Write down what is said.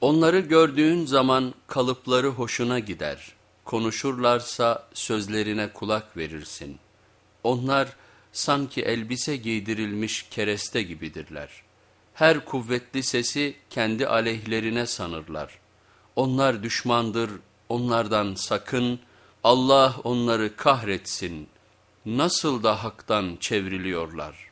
Onları gördüğün zaman kalıpları hoşuna gider. Konuşurlarsa sözlerine kulak verirsin. Onlar sanki elbise giydirilmiş kereste gibidirler. Her kuvvetli sesi kendi aleyhlerine sanırlar. Onlar düşmandır, onlardan sakın, Allah onları kahretsin. Nasıl da haktan çevriliyorlar.''